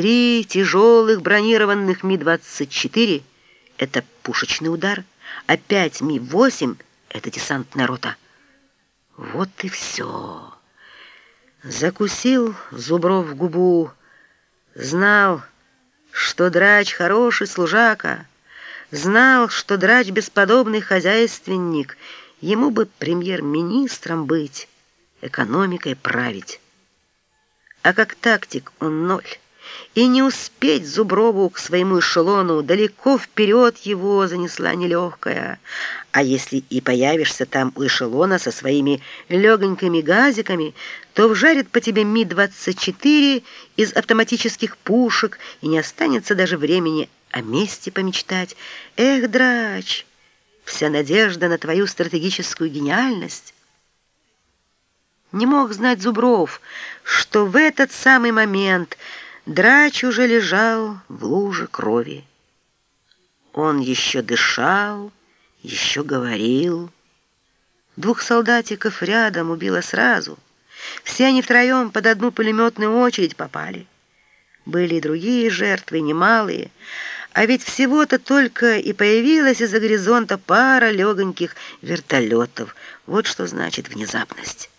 Три тяжелых бронированных Ми-24 — это пушечный удар, а пять Ми-8 — это десантная рота. Вот и все. Закусил Зубров в губу, знал, что драч хороший служака, знал, что драч бесподобный хозяйственник, ему бы премьер-министром быть, экономикой править. А как тактик он ноль. И не успеть Зуброву к своему эшелону, далеко вперед его занесла нелегкая. А если и появишься там у эшелона со своими легонькими газиками, то вжарит по тебе Ми-24 из автоматических пушек, и не останется даже времени о месте помечтать. Эх, драч, вся надежда на твою стратегическую гениальность. Не мог знать Зубров, что в этот самый момент драч уже лежал в луже крови. Он еще дышал, еще говорил. Двух солдатиков рядом убило сразу. Все они втроем под одну пулеметную очередь попали. Были и другие жертвы, немалые, а ведь всего-то только и появилась из-за горизонта пара легоньких вертолетов. Вот что значит внезапность.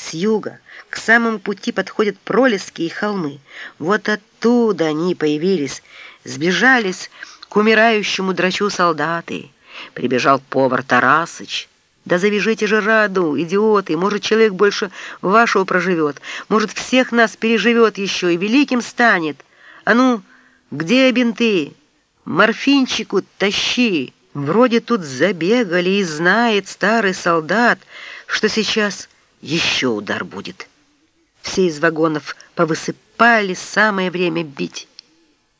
С юга к самому пути подходят пролески и холмы. Вот оттуда они появились, сбежались к умирающему драчу солдаты. Прибежал повар Тарасыч. «Да завяжите же раду, идиоты! Может, человек больше вашего проживет, может, всех нас переживет еще и великим станет. А ну, где бинты? Морфинчику тащи!» Вроде тут забегали и знает старый солдат, что сейчас еще удар будет. Все из вагонов повысыпали, самое время бить.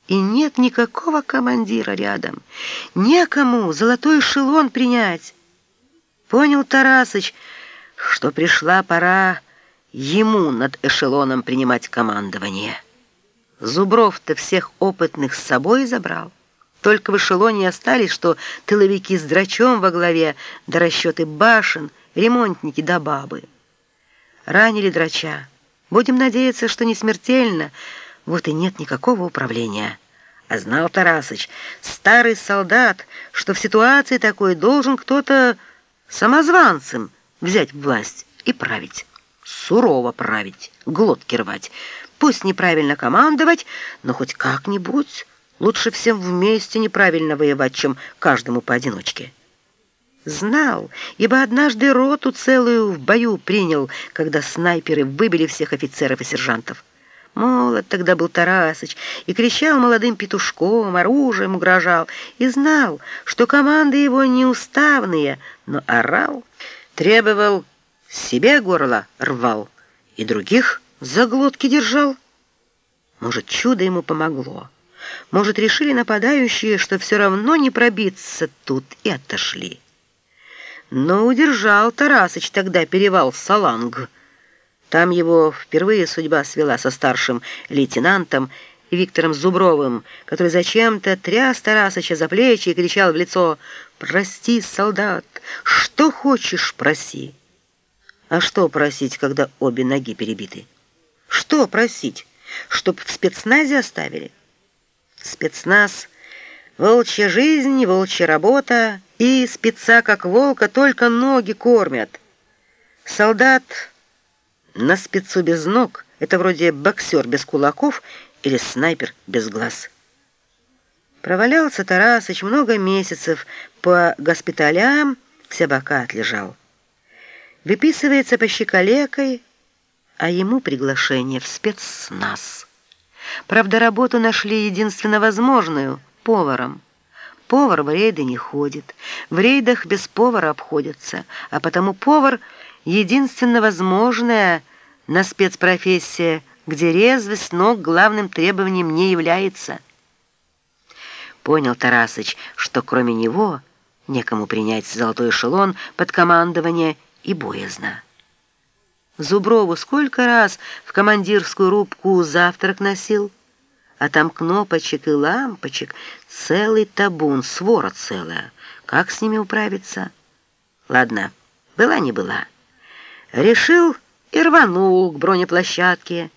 И нет никакого командира рядом. Некому золотой эшелон принять. Понял Тарасыч, что пришла пора ему над эшелоном принимать командование. Зубров-то всех опытных с собой забрал. Только в эшелоне остались, что тыловики с драчом во главе, да расчеты башен, ремонтники да бабы. Ранили драча. Будем надеяться, что не смертельно. Вот и нет никакого управления. А знал Тарасыч, старый солдат, что в ситуации такой должен кто-то самозванцем взять власть и править. Сурово править, глотки рвать. Пусть неправильно командовать, но хоть как-нибудь лучше всем вместе неправильно воевать, чем каждому поодиночке. Знал, ибо однажды роту целую в бою принял, когда снайперы выбили всех офицеров и сержантов. Молод тогда был Тарасыч и кричал молодым петушком, оружием угрожал, и знал, что команды его неуставные, но орал, требовал, себе горло рвал и других за глотки держал. Может, чудо ему помогло. Может, решили нападающие, что все равно не пробиться тут, и отошли. Но удержал Тарасыч тогда перевал Саланг. Там его впервые судьба свела со старшим лейтенантом Виктором Зубровым, который зачем-то тряс Тарасыча за плечи и кричал в лицо «Прости, солдат, что хочешь, проси». А что просить, когда обе ноги перебиты? Что просить? Чтоб в спецназе оставили? Спецназ — волчья жизнь, волчья работа, и спеца, как волка, только ноги кормят. Солдат на спецу без ног — это вроде боксер без кулаков или снайпер без глаз. Провалялся Тарасыч много месяцев по госпиталям, все бока отлежал. Выписывается по щеколекой, а ему приглашение в спецназ. Правда, работу нашли единственно возможную — поваром. Повар в рейды не ходит, в рейдах без повара обходятся, а потому повар — единственно возможная на спецпрофессия, где резвость ног главным требованием не является. Понял Тарасыч, что кроме него некому принять золотой эшелон под командование и боязно. Зуброву сколько раз в командирскую рубку завтрак носил, а там кнопочек и лампочек целый табун, свора целая. Как с ними управиться? Ладно, была не была решил и рванул к бронеплощадке.